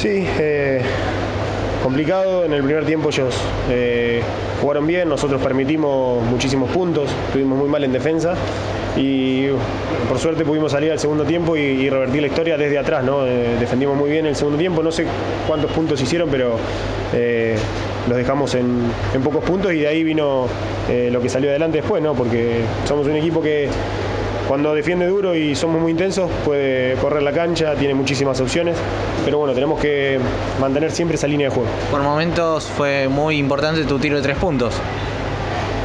Sí, eh, complicado. En el primer tiempo ellos eh, jugaron bien, nosotros permitimos muchísimos puntos, estuvimos muy mal en defensa y por suerte pudimos salir al segundo tiempo y, revertir la historia desde atrás. ¿no? Eh, defendimos muy bien el segundo tiempo, no sé cuántos puntos hicieron, pero los dejamos en, pocos puntos y de ahí vino lo que salió adelante después, ¿no? porque somos un equipo que cuando defiende duro y somos muy intensos, puede correr la cancha, tiene muchísimas opciones, pero bueno, tenemos que mantener siempre esa línea de juego. Por momentos fue muy importante tu tiro de tres puntos.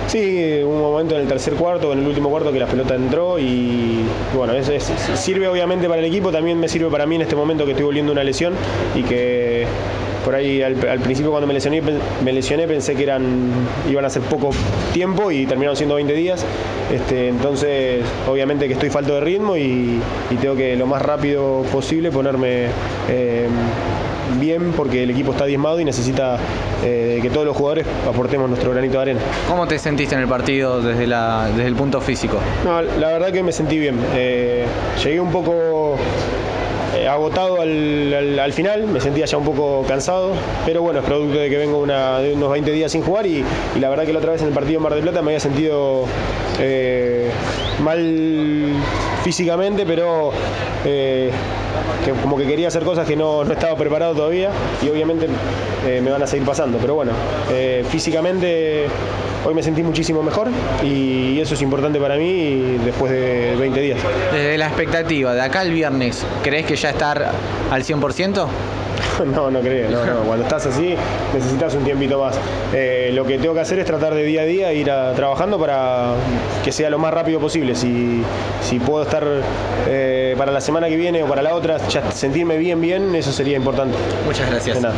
Sí, un momento en el tercer cuarto, en el último cuarto que la pelota entró y bueno, eso es- sirve obviamente para el equipo, también me sirve para mí en este momento que estoy volviendo una lesión y que por ahí al, al principio cuando me lesioné, pen- me lesioné pensé que eran iban a ser poco tiempo y terminaron siendo 20 días. Este, entonces, obviamente que estoy falto de ritmo y, y tengo que lo más rápido posible ponerme eh, bien porque el equipo está diezmado y necesita eh, que todos los jugadores aportemos nuestro granito de arena. ¿Cómo te sentiste en el partido desde, la, desde el punto físico? No, la verdad que me sentí bien. Eh, llegué un poco eh, agotado al, al- al final, me sentía ya un poco cansado, pero bueno, es producto de que vengo unos 20 días sin jugar y, y la verdad que la otra vez en el partido en Mar del Plata me había sentido eh, mal físicamente, pero eh, como que quería hacer cosas que no, no estaba preparado todavía y obviamente eh, me van a seguir pasando, pero bueno, eh, físicamente hoy me sentí muchísimo mejor y eso es importante para mí después de 20 días. Desde la expectativa, de acá al viernes, ¿crees que ya estar al 100%? No, no creo, no, no. Cuando estás así necesitas un tiempito más. Eh, lo que tengo que hacer es tratar de día a día ir a- trabajando para que sea lo más rápido posible. Si, si puedo estar eh, para la semana que viene o para la otra, ya sentirme bien, bien, eso sería importante. Muchas gracias. De nada.